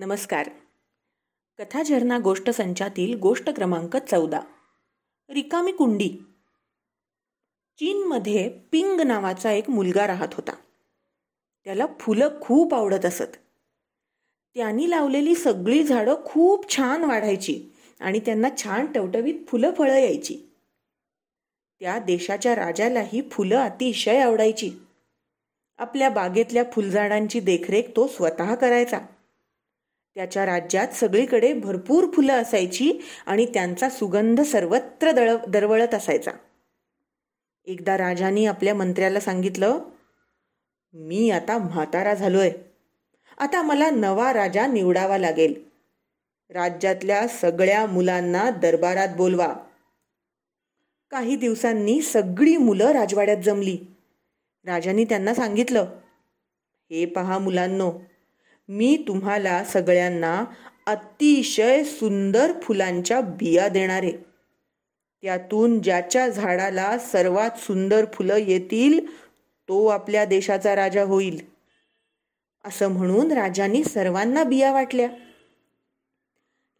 नमस्कार. कथा झरना गोष्ट संचातील गोष्ट क्रमांक चौदा. रिकामी कुंडी. चीनमध्ये पिंग नावाचा एक मुलगा राहत होता. त्याला फुलं खूप आवडत असत. त्यांनी लावलेली सगळी झाडं खूप छान वाढायची आणि त्यांना छान टवटवीत फुलं फळं यायची. त्या देशाच्या राजालाही फुलं अतिशय आवडायची. आपल्या बागेतल्या फुलझाडांची देखरेख तो स्वतः करायचा. त्याच्या राज्यात सगळीकडे भरपूर फुलं असायची आणि त्यांचा सुगंध सर्वत्र दळ दरवळत असायचा. एकदा राजाने आपल्या मंत्र्याला सांगितलं मी आता म्हातारा झालोय. आता मला नवा राजा निवडावा लागेल. राज्यातल्या सगळ्या मुलांना दरबारात बोलवा. काही दिवसांनी सगळी मुलं राजवाड्यात जमली. राजाने त्यांना सांगितलं हे पहा मुलांनो मी तुम्हाला सगळ्यांना अतिशय सुंदर फुलांच्या बिया देणार आहे. त्यातून ज्याच्या झाडाला सर्वात सुंदर फुलं येतील तो आपल्या देशाचा राजा होईल. असं म्हणून राजांनी सर्वांना बिया वाटल्या.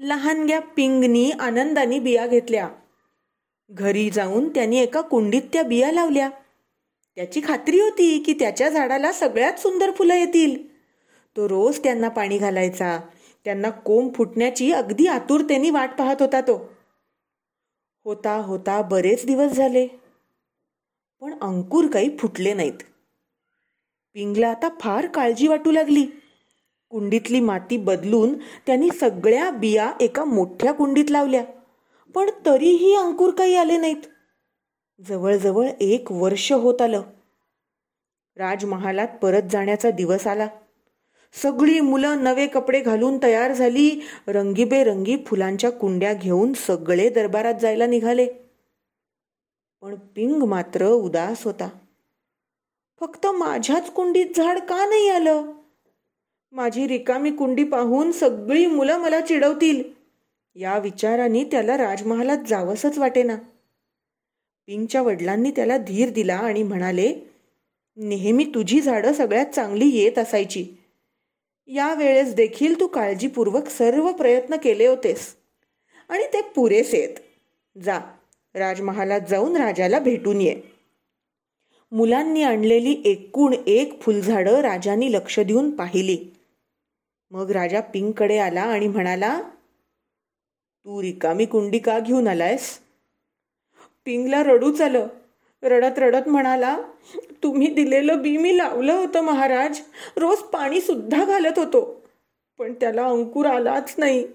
लहानग्या पिंगनी आनंदाने बिया घेतल्या. घरी जाऊन त्यांनी एका कुंडीत त्या बिया लावल्या. त्याची खात्री होती की त्याच्या झाडाला सगळ्यात सुंदर फुलं येतील. तो रोज त्यांना पाणी घालायचा. त्यांना कोंब फुटण्याची अगदी आतुरतेने वाट पाहत होता तो. होता होता बरेच दिवस झाले. पण अंकुर काही फुटले नाहीत. पिंगला आता फार काळजी वाटू लागली. कुंडीतली माती बदलून त्यांनी सगळ्या बिया एका मोठ्या कुंडीत लावल्या. पण तरीही अंकुर काही आले नाहीत. जवळजवळ एक वर्ष होत आलं. राजमहालात परत जाण्याचा दिवस आला. सगळी मुलं नवे कपडे घालून तयार झाली. रंगीबेरंगी फुलांच्या कुंड्या घेऊन सगळे दरबारात जायला निघाले. पण पिंग मात्र उदास होता. फक्त माझ्याच कुंडीत झाड का नाही आलं? माझी रिकामी कुंडी पाहून सगळी मुलं मला चिडवतील. या विचाराने त्याला राजमहालात जावंसच वाटेना. पिंगच्या वडिलांनी त्याला धीर दिला आणि म्हणाले नेहमी तुझी झाडं सगळ्यात चांगली येत असायची. या वेळेस देखील तू काळजीपूर्वक सर्व प्रयत्न केले होतेस. आणि ते पुरेसे आहेत. जा राजमहालात जाऊन राजाला भेटून ये. मुलांनी आणलेली एकूण एक फुलझाडं राजानी लक्ष देऊन पाहिली. मग राजा पिंककडे आला आणि म्हणाला तू रिकामी कुंडी का घेऊन आलायस? पिंगला रडूच आलं रडत रडत म्हणाला तुम्ही दिलेलं बी मी लावलं होतं महाराज. रोज पाणी सुद्धा घालत होतो. पण त्याला अंकुर आलाच नाही.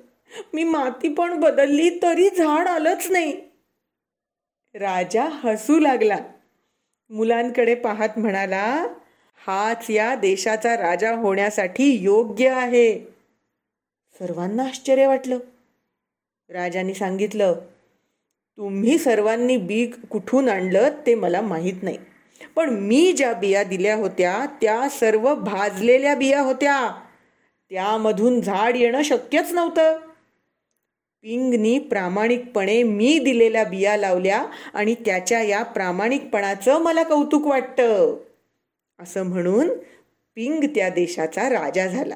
मी माती पण बदलली तरी झाड आलंच नाही. राजा हसू लागला. मुलांकडे पाहत म्हणाला हाच या देशाचा राजा होण्यासाठी योग्य आहे. सर्वांना आश्चर्य वाटलं. राजाने सांगितलं तुम्ही सर्वांनी बी कुठून आणलं ते मला माहीत नाही. पण मी ज्या बिया दिल्या होत्या त्या सर्व भाजलेल्या बिया होत्या. त्यामधून झाड येणं शक्यच नव्हतं. पिंगनी प्रामाणिकपणे मी दिलेल्या बिया लावल्या आणि त्याच्या या प्रामाणिकपणाचं मला कौतुक वाटतं. असं म्हणून पिंग त्या देशाचा राजा झाला.